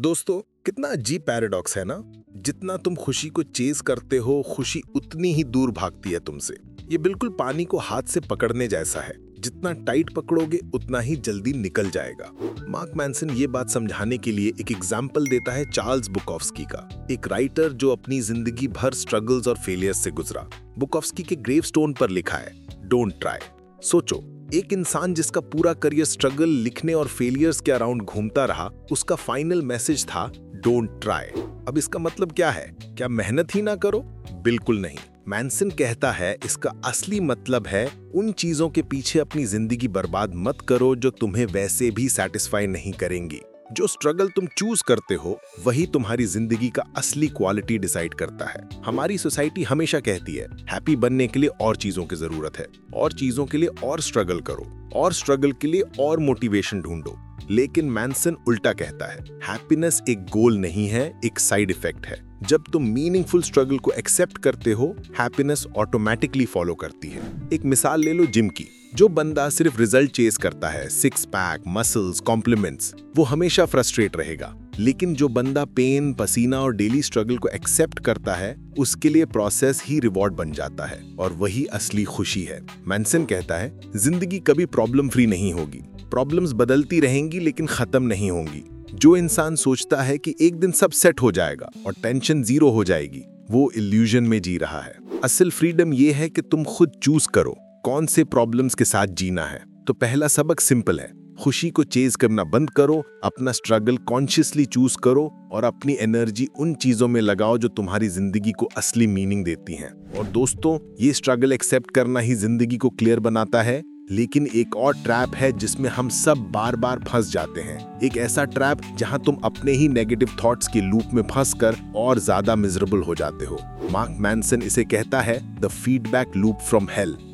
दोस्तों, कितना अजीब पैराडॉक्स है ना? जितना तुम खुशी को चेज करते हो, खुशी उतनी ही दूर भागती है तुमसे। ये बिल्कुल पानी को हाथ से पकड़ने जैसा है। जितना टाइट पकड़ोगे, उतना ही जल्दी निकल जाएगा। मार्क मैंसन ये बात समझाने के लिए एक एग्ज़ाम्पल देता है चार्ल्स बुकॉफ्स्की का। एक राइटर जो अपनी ज़िंदगी भर स्ट्रगल्स और फेलियर्स से गुजरा। बुकॉफ्स्की के ग्रेव स्टोन पर लिखा है डोंट ट्राई सोचो एक इंसान जिसका पूरा करियर स्ट्रगल, लिखने और फेलियर्स के अराउंड घूमता रहा, उसका फाइनल मैसेज था, डोंट ट्राई. अब इसका मतलब क्या है? क्या मेहनत ही ना करो? बिल्कुल नहीं। मैंसन कहता है, इसका असली मतलब है, उन चीज़ों के पीछे अपनी ज़िंदगी बर्बाद मत करो जो तुम्हें वैसे भी सेटिस्फाई नहीं करेंगी. जो स्ट्रगल तुम चूज़ करते हो, वही तुम्हारी ज़िंदगी का असली क्वालिटी डिसाइड करता है। हमारी सोसाइटी हमेशा कहती है हैप्पी बनने के लिए और चीज़ों की ज़रूरत है, और चीज़ों के लिए और स्ट्रगल करो, और स्ट्रगल के लिए और मोटिवेशन ढूंढो। लेकिन मैंसन उल्टा कहता है हैप्पीनेस एक गोल नहीं है, एक साइड इफ़ेक्ट है। जब तुम मीनिंगफुल स्ट्रगल को एक्सेप्ट करते हो हैप्पीनेस ऑटोमेटिकली फॉलो करती है। एक मिसाल ले लो जिम की। जो बंदा सिर्फ़ रिज़ल्ट चेस करता है सिक्स पैक मसल्स कॉम्प्लीमेंट्स वो हमेशा फ्रस्ट्रेट रहेगा। लेकिन जो बंदा पेन पसीना और डेली स्ट्रगल को एक्सेप्ट करता है, उसके लिए प्रोसेस ही रिवॉर्ड बन जाता है और वही असली खुशी है। मैंसन कहता है, ज़िंदगी कभी प्रॉब्लम फ्री नहीं होगी। प्रॉब्लम्स बदलती रहेंगी लेकिन खत्म नहीं होंगी। जो इंसान सोचता है कि एक दिन सब सेट हो जाएगा और टेंशन ज़ीरो हो जाएगी, वो इल्यूजन में जी रहा है। असल फ्रीडम ये है कि तुम खुद चूज़ करो। कौन से प्रॉब्लम्स के साथ जीना है? तो पहला सबक सिंपल है। खुशी को चेज करना बंद करो, अपना स्ट्रगल कॉन्शियसली चूज़ करो और अपनी एनर्जी उन चीज़ों में लगाओ जो तुम्हारी ज़िंदगी को असली मीनिंग देती हैं। और दोस्तों, ये स्ट्रगल एक्सेप्ट करना ही ज़िंदगी को क्लियर बनाता है, लेकिन एक और ट्रैप है जिसमें हम सब बार बार फंस जाते हैं। एक ऐसा ट्रैप जहाँ तुम अपने ही नेगेटिव थॉट्स के लूप में फंस कर और ज़्यादा मिजरेबल हो जाते हो। मार्क मैनसन इसे कहता है the feedback loop from health